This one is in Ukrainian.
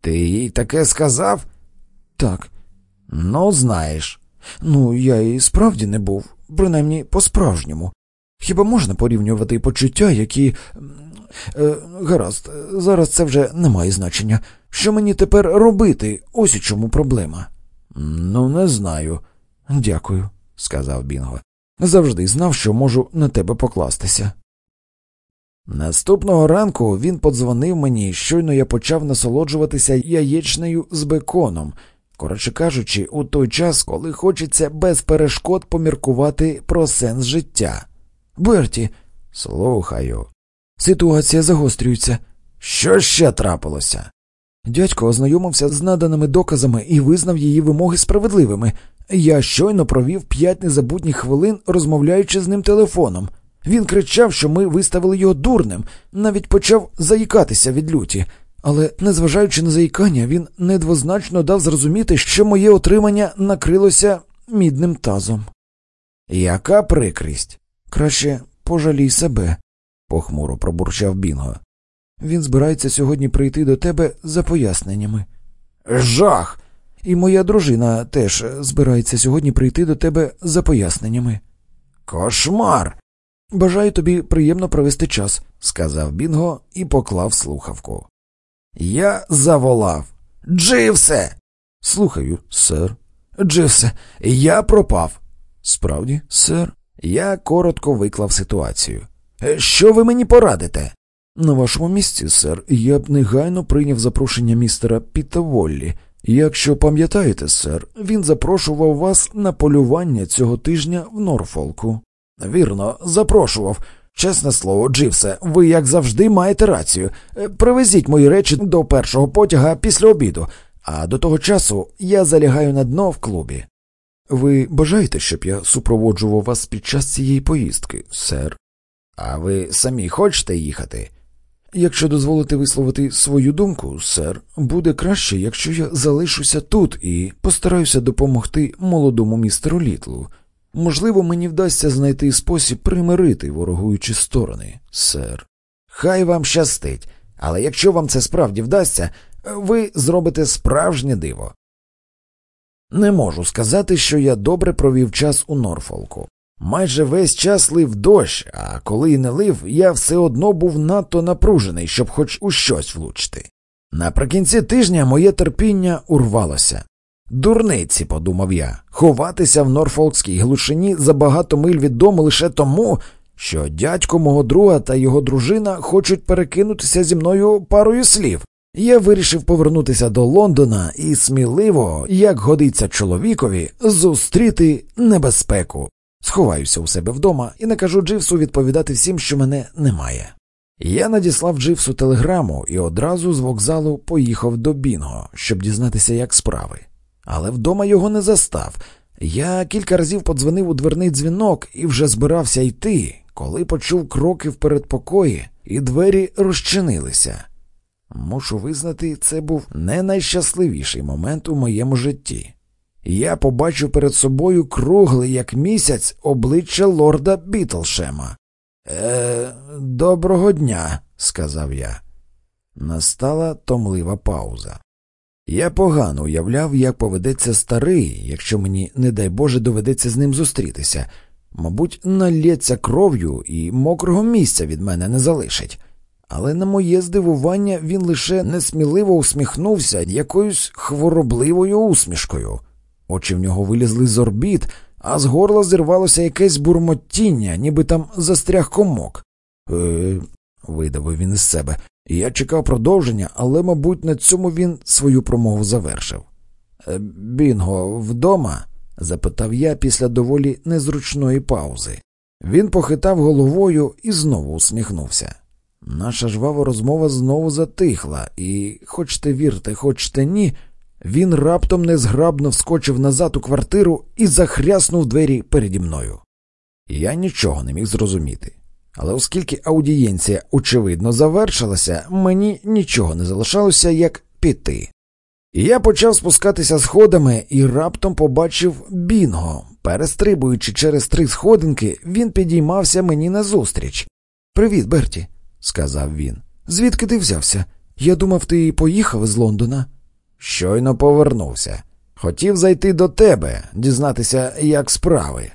Ти їй таке сказав? Так. Ну, знаєш. Ну, я і справді не був, принаймні по-справжньому. Хіба можна порівнювати почуття, які. Е, гаразд, зараз це вже не має значення. Що мені тепер робити? Ось у чому проблема. Ну, не знаю. Дякую, сказав Бінго. Завжди знав, що можу на тебе покластися. Наступного ранку він подзвонив мені, щойно я почав насолоджуватися яєчнею з беконом, коротше кажучи, у той час, коли хочеться без перешкод поміркувати про сенс життя. Берті, слухаю. Ситуація загострюється. Що ще трапилося? Дядько ознайомився з наданими доказами і визнав її вимоги справедливими. Я щойно провів п'ять незабутніх хвилин, розмовляючи з ним телефоном. Він кричав, що ми виставили його дурним, навіть почав заїкатися від люті. Але, незважаючи на заїкання, він недвозначно дав зрозуміти, що моє отримання накрилося мідним тазом. Яка прикрість? Краще пожалій себе, похмуро пробурчав Бінго. Він збирається сьогодні прийти до тебе за поясненнями. Жах! І моя дружина теж збирається сьогодні прийти до тебе за поясненнями. Кошмар! Бажаю тобі приємно провести час, сказав Бінго і поклав слухавку. Я заволав. Дживсе. Слухаю, сер. Дживсе, я пропав. Справді, сер. Я коротко виклав ситуацію. Що ви мені порадите? На вашому місці, сер, я б негайно прийняв запрошення містера Піта Воллі. Якщо пам'ятаєте, сер, він запрошував вас на полювання цього тижня в Норфолку. Вірно, запрошував. Чесне слово, Дживсе, ви, як завжди, маєте рацію. Привезіть мої речі до першого потяга після обіду, а до того часу я залягаю на дно в клубі. Ви бажаєте, щоб я супроводжував вас під час цієї поїздки, сер? А ви самі хочете їхати? Якщо дозволите висловити свою думку, сер, буде краще, якщо я залишуся тут і постараюся допомогти молодому містеру Літлу. Можливо, мені вдасться знайти спосіб примирити ворогуючі сторони, сер. Хай вам щастить, але якщо вам це справді вдасться, ви зробите справжнє диво. Не можу сказати, що я добре провів час у Норфолку. Майже весь час лив дощ, а коли й не лив, я все одно був надто напружений, щоб хоч у щось влучити. Наприкінці тижня моє терпіння урвалося. Дурниці, подумав я, ховатися в Норфолкській глушині за багато миль від дому лише тому, що дядько мого друга та його дружина хочуть перекинутися зі мною парою слів. Я вирішив повернутися до Лондона і сміливо, як годиться чоловікові, зустріти небезпеку. Сховаюся у себе вдома і накажу Дживсу відповідати всім, що мене немає. Я надіслав Дживсу телеграму і одразу з вокзалу поїхав до Бінго, щоб дізнатися, як справи. Але вдома його не застав. Я кілька разів подзвонив у дверний дзвінок і вже збирався йти, коли почув кроки в передпокої, і двері розчинилися. Мушу визнати, це був не найщасливіший момент у моєму житті. Я побачив перед собою кругле, як місяць, обличчя лорда Бітлшема. Е, доброго дня, сказав я. Настала томлива пауза. Я погано уявляв, як поведеться старий, якщо мені, не дай Боже, доведеться з ним зустрітися. Мабуть, налється кров'ю і мокрого місця від мене не залишить. Але на моє здивування він лише несміливо усміхнувся якоюсь хворобливою усмішкою. Очі в нього вилізли з орбіт, а з горла зірвалося якесь бурмотіння, ніби там застряг комок. Е, видавив він із себе. Я чекав продовження, але, мабуть, на цьому він свою промову завершив. «Е, Бінго, вдома? запитав я після доволі незручної паузи. Він похитав головою і знову усміхнувся. Наша жвава розмова знову затихла, і, хочте вірте, хочте ні, він раптом незграбно вскочив назад у квартиру і захряснув двері переді мною. Я нічого не міг зрозуміти. Але оскільки аудієнція, очевидно, завершилася, мені нічого не залишалося, як піти. І я почав спускатися сходами і раптом побачив бінго. Перестрибуючи через три сходинки, він підіймався мені назустріч. Привіт, Берті, сказав він. Звідки ти взявся? Я думав, ти поїхав з Лондона. Щойно повернувся. Хотів зайти до тебе, дізнатися, як справи.